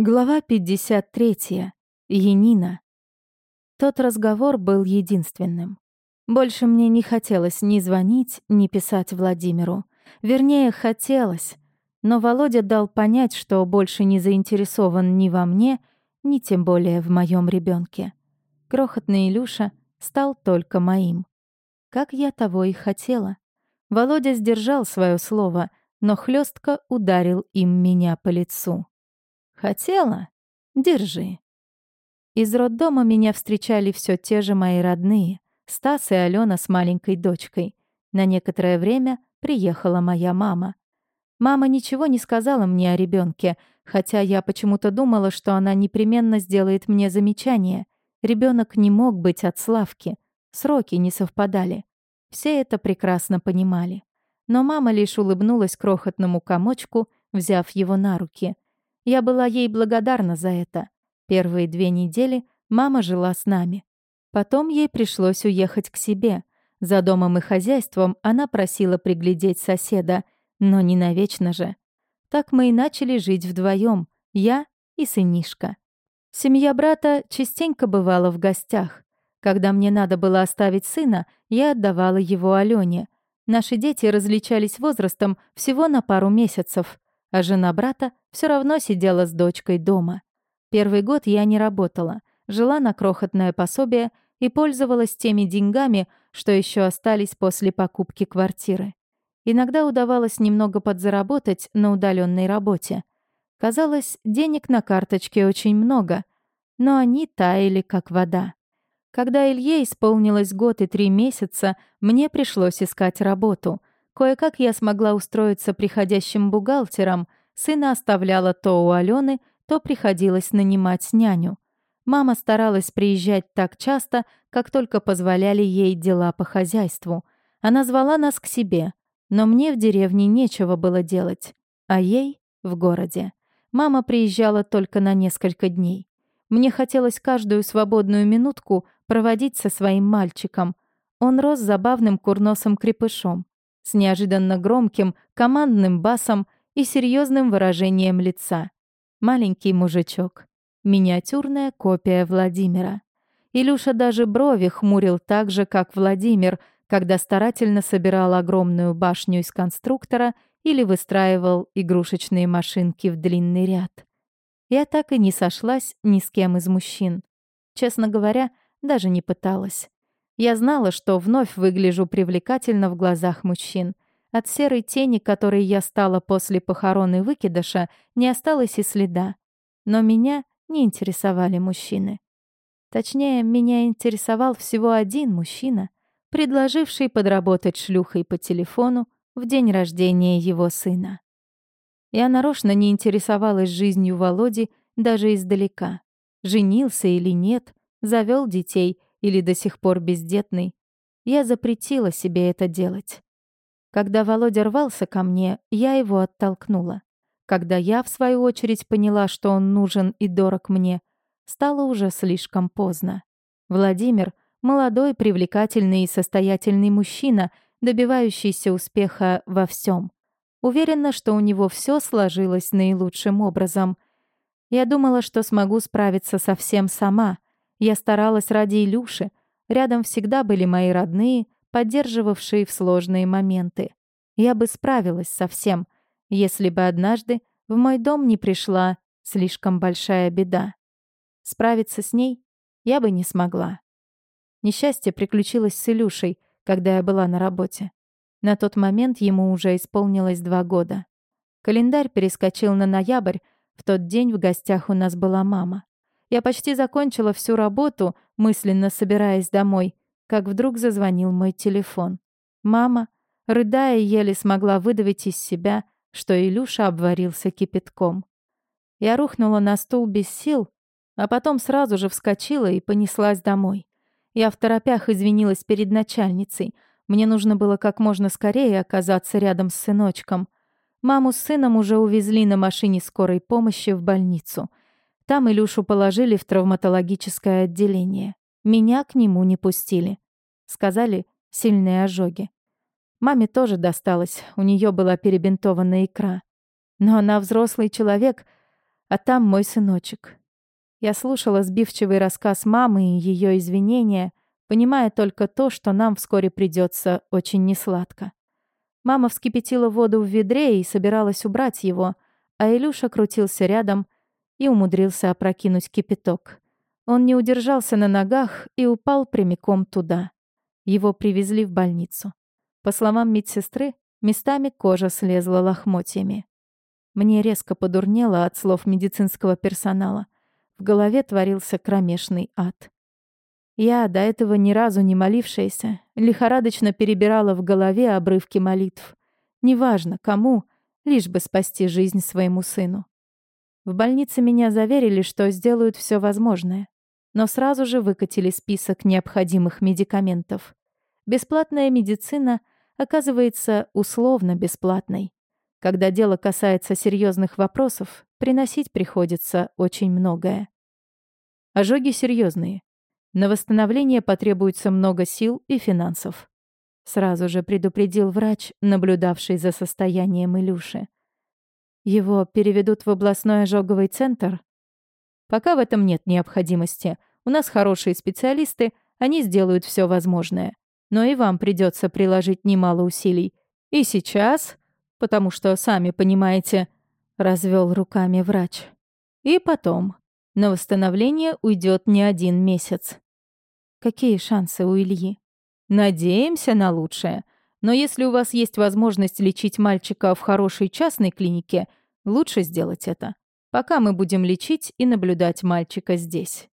Глава 53. Янина. Тот разговор был единственным. Больше мне не хотелось ни звонить, ни писать Владимиру. Вернее, хотелось. Но Володя дал понять, что больше не заинтересован ни во мне, ни тем более в моем ребенке. Крохотный Илюша стал только моим. Как я того и хотела. Володя сдержал свое слово, но хлестко ударил им меня по лицу. Хотела? Держи. Из роддома меня встречали все те же мои родные, Стас и Алена с маленькой дочкой. На некоторое время приехала моя мама. Мама ничего не сказала мне о ребенке, хотя я почему-то думала, что она непременно сделает мне замечание. Ребенок не мог быть от Славки. Сроки не совпадали. Все это прекрасно понимали. Но мама лишь улыбнулась крохотному комочку, взяв его на руки — я была ей благодарна за это. Первые две недели мама жила с нами. Потом ей пришлось уехать к себе. За домом и хозяйством она просила приглядеть соседа, но не навечно же. Так мы и начали жить вдвоем, я и сынишка. Семья брата частенько бывала в гостях. Когда мне надо было оставить сына, я отдавала его Алёне. Наши дети различались возрастом всего на пару месяцев а жена брата все равно сидела с дочкой дома. Первый год я не работала, жила на крохотное пособие и пользовалась теми деньгами, что еще остались после покупки квартиры. Иногда удавалось немного подзаработать на удаленной работе. Казалось, денег на карточке очень много, но они таяли, как вода. Когда Илье исполнилось год и три месяца, мне пришлось искать работу — Кое-как я смогла устроиться приходящим бухгалтером, сына оставляла то у Алены, то приходилось нанимать няню. Мама старалась приезжать так часто, как только позволяли ей дела по хозяйству. Она звала нас к себе, но мне в деревне нечего было делать, а ей — в городе. Мама приезжала только на несколько дней. Мне хотелось каждую свободную минутку проводить со своим мальчиком. Он рос забавным курносым крепышом с неожиданно громким командным басом и серьезным выражением лица. Маленький мужичок. Миниатюрная копия Владимира. Илюша даже брови хмурил так же, как Владимир, когда старательно собирал огромную башню из конструктора или выстраивал игрушечные машинки в длинный ряд. Я так и не сошлась ни с кем из мужчин. Честно говоря, даже не пыталась. Я знала, что вновь выгляжу привлекательно в глазах мужчин. От серой тени, которой я стала после похорон и выкидыша, не осталось и следа. Но меня не интересовали мужчины. Точнее, меня интересовал всего один мужчина, предложивший подработать шлюхой по телефону в день рождения его сына. Я нарочно не интересовалась жизнью Володи даже издалека. Женился или нет, завел детей — или до сих пор бездетный, я запретила себе это делать. Когда Володя рвался ко мне, я его оттолкнула. Когда я, в свою очередь, поняла, что он нужен и дорог мне, стало уже слишком поздно. Владимир — молодой, привлекательный и состоятельный мужчина, добивающийся успеха во всем. Уверена, что у него все сложилось наилучшим образом. Я думала, что смогу справиться со всем сама — я старалась ради Илюши. Рядом всегда были мои родные, поддерживавшие в сложные моменты. Я бы справилась со всем, если бы однажды в мой дом не пришла слишком большая беда. Справиться с ней я бы не смогла. Несчастье приключилось с Илюшей, когда я была на работе. На тот момент ему уже исполнилось два года. Календарь перескочил на ноябрь, в тот день в гостях у нас была мама. Я почти закончила всю работу, мысленно собираясь домой, как вдруг зазвонил мой телефон. Мама, рыдая, еле смогла выдавить из себя, что Илюша обварился кипятком. Я рухнула на стул без сил, а потом сразу же вскочила и понеслась домой. Я в торопях извинилась перед начальницей. Мне нужно было как можно скорее оказаться рядом с сыночком. Маму с сыном уже увезли на машине скорой помощи в больницу. Там Илюшу положили в травматологическое отделение. Меня к нему не пустили. Сказали, сильные ожоги. Маме тоже досталось, у нее была перебинтована икра. Но она взрослый человек, А там мой сыночек. Я слушала сбивчивый рассказ мамы и ее извинения, понимая только то, что нам вскоре придется очень несладко. Мама вскипятила воду в ведре и собиралась убрать его, а Илюша крутился рядом и умудрился опрокинуть кипяток. Он не удержался на ногах и упал прямиком туда. Его привезли в больницу. По словам медсестры, местами кожа слезла лохмотьями. Мне резко подурнело от слов медицинского персонала. В голове творился кромешный ад. Я, до этого ни разу не молившаяся, лихорадочно перебирала в голове обрывки молитв. Неважно, кому, лишь бы спасти жизнь своему сыну. В больнице меня заверили, что сделают все возможное, но сразу же выкатили список необходимых медикаментов. Бесплатная медицина оказывается условно бесплатной. Когда дело касается серьезных вопросов, приносить приходится очень многое. Ожоги серьезные. На восстановление потребуется много сил и финансов. Сразу же предупредил врач, наблюдавший за состоянием Илюши. Его переведут в областной ожоговый центр? Пока в этом нет необходимости. У нас хорошие специалисты, они сделают все возможное. Но и вам придется приложить немало усилий. И сейчас, потому что, сами понимаете, развел руками врач. И потом. На восстановление уйдет не один месяц. Какие шансы у Ильи? Надеемся на лучшее. Но если у вас есть возможность лечить мальчика в хорошей частной клинике, лучше сделать это. Пока мы будем лечить и наблюдать мальчика здесь.